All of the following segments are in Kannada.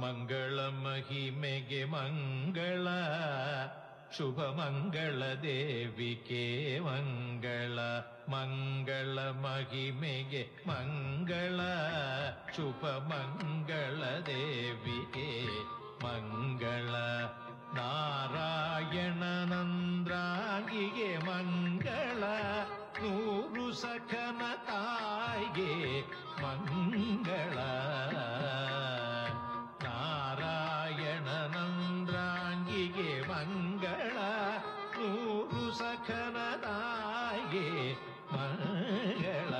மங்கள மகிமைகே மங்கள ಶುಭ ಮಂಗಳ ದೇವಿಕೆ ಮಂಗಳ ಮಂಗಳ ಮಹಿಮೆಗೆ ಮಂಗಳ ಶುಭ ಮಂಗಳ ದೇವಿಕೆ ಮಂಗಳ ನಾರಾಯಣನಂದ್ರಾಂಗಿಗೆ ಮಂಗಳ, ನೂರು ಸಖನ ತಾಯಿಗೆ ಮಂಗಳ. ಮಂಗಳ ನೂರು ಸಖನ ತಾಯಿಗೆ ಮಂಗಳ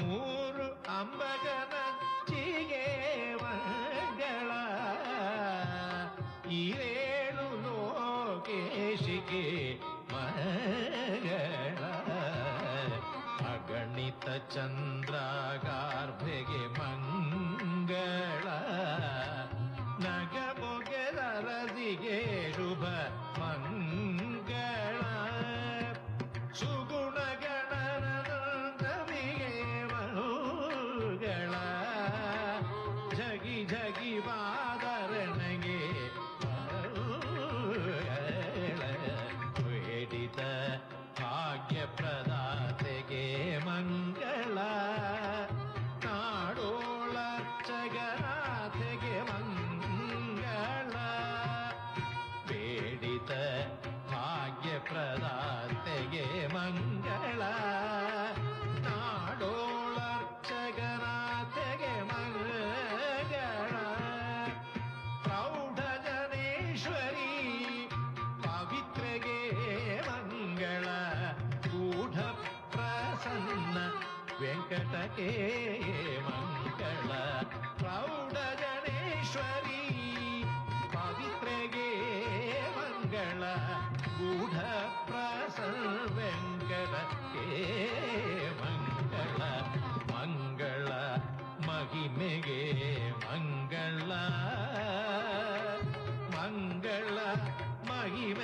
ಮೂರು ಚಿಗೆ ಮಂಗಳ ಈರೇಳು ಲೋಕೇಶಿಗೆ ಮಂಗಳ ಅಗಣಿತ ಚಂದ್ರಗಾರ್ಭೆಗೆ ಮಂಗಳ 嗯嗯 ಪ್ರದಾತೆಗೆ ಮಂಗಳ ನಾಡೋಳರ್ಚಗನಾತೆಗೆ ಮಂಗಳ ಪ್ರೌಢ ಜನೇಶ್ವರಿ ಪವಿತ್ರೆಗೆ ಮಂಗಳ ಗೂಢ ಪ್ರಸನ್ನ ವೆಂಕಟಕ್ಕೆ ಮಂಗಳ ಪ್ರೌಢ ಜನೇಶ್ವರಿ ಪವಿತ್ರೆಗೆ ಮಂಗಳ ಗೂಢ ಪ್ರಸವೆಂಕಟ ಹೇ ಮಂಗಳ ಮಂಗಳ ಮಹಿಮೆಗೆ ಮಂಗಳ ಮಂಗಳ ಮಹಿಮ